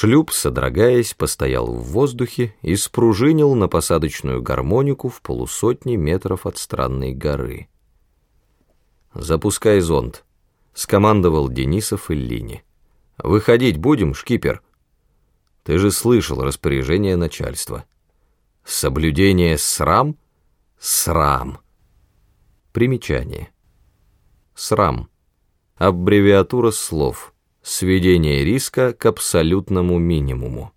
Шлюп, содрогаясь, постоял в воздухе и спружинил на посадочную гармонику в полусотни метров от странной горы. «Запускай зонд», — скомандовал Денисов Ильине. «Выходить будем, шкипер?» «Ты же слышал распоряжение начальства». «Соблюдение срам? Срам!» Примечание. Срам. Аббревиатура слов. Сведение риска к абсолютному минимуму.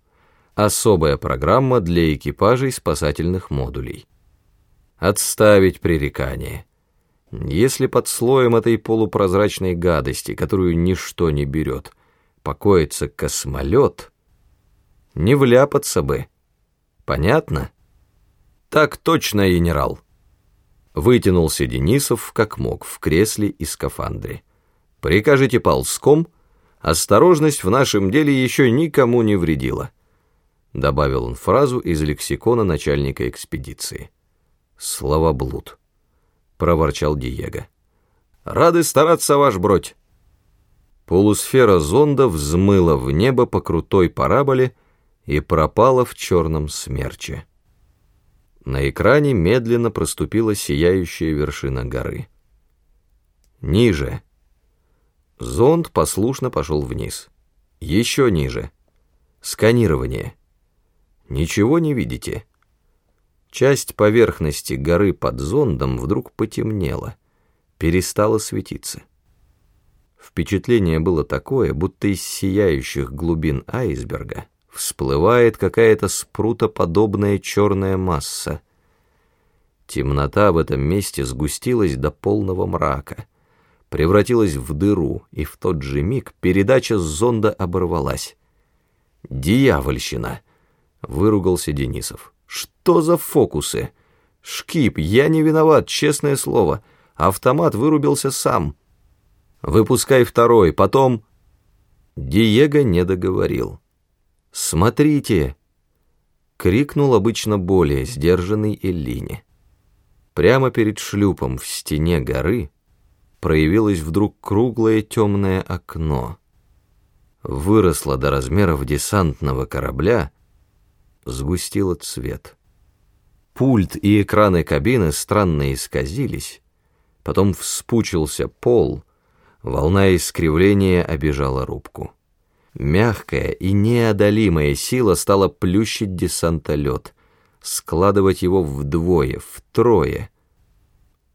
Особая программа для экипажей спасательных модулей. Отставить пререкание. Если под слоем этой полупрозрачной гадости, которую ничто не берет, покоится космолет, не вляпаться бы. Понятно? Так точно, генерал. Вытянулся Денисов, как мог, в кресле и скафандре. Прикажете ползком — Осторожность в нашем деле еще никому не вредила», добавил он фразу из лексикона начальника экспедиции. «Словоблуд», — проворчал Диего. «Рады стараться, ваш бродь». Полусфера зонда взмыла в небо по крутой параболе и пропала в черном смерче. На экране медленно проступила сияющая вершина горы. Ниже — Зонд послушно пошел вниз. Еще ниже. Сканирование. Ничего не видите. Часть поверхности горы под зондом вдруг потемнела, перестала светиться. Впечатление было такое, будто из сияющих глубин айсберга всплывает какая-то спрутоподобная черная масса. Темнота в этом месте сгустилась до полного мрака — превратилась в дыру, и в тот же миг передача с зонда оборвалась. «Дьявольщина!» — выругался Денисов. «Что за фокусы? Шкип, я не виноват, честное слово. Автомат вырубился сам. Выпускай второй, потом...» Диего не договорил. «Смотрите!» — крикнул обычно более сдержанный Эллине. Прямо перед шлюпом в стене горы проявилось вдруг круглое темное окно. Выросло до размеров десантного корабля, сгустило цвет. Пульт и экраны кабины странно исказились, потом вспучился пол, волна искривления обижала рубку. Мягкая и неодолимая сила стала плющить десантолет, складывать его вдвое, втрое.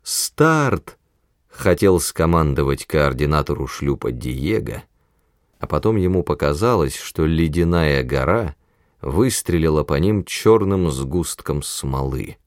«Старт!» Хотел скомандовать координатору шлюпа Диего, а потом ему показалось, что ледяная гора выстрелила по ним черным сгустком смолы.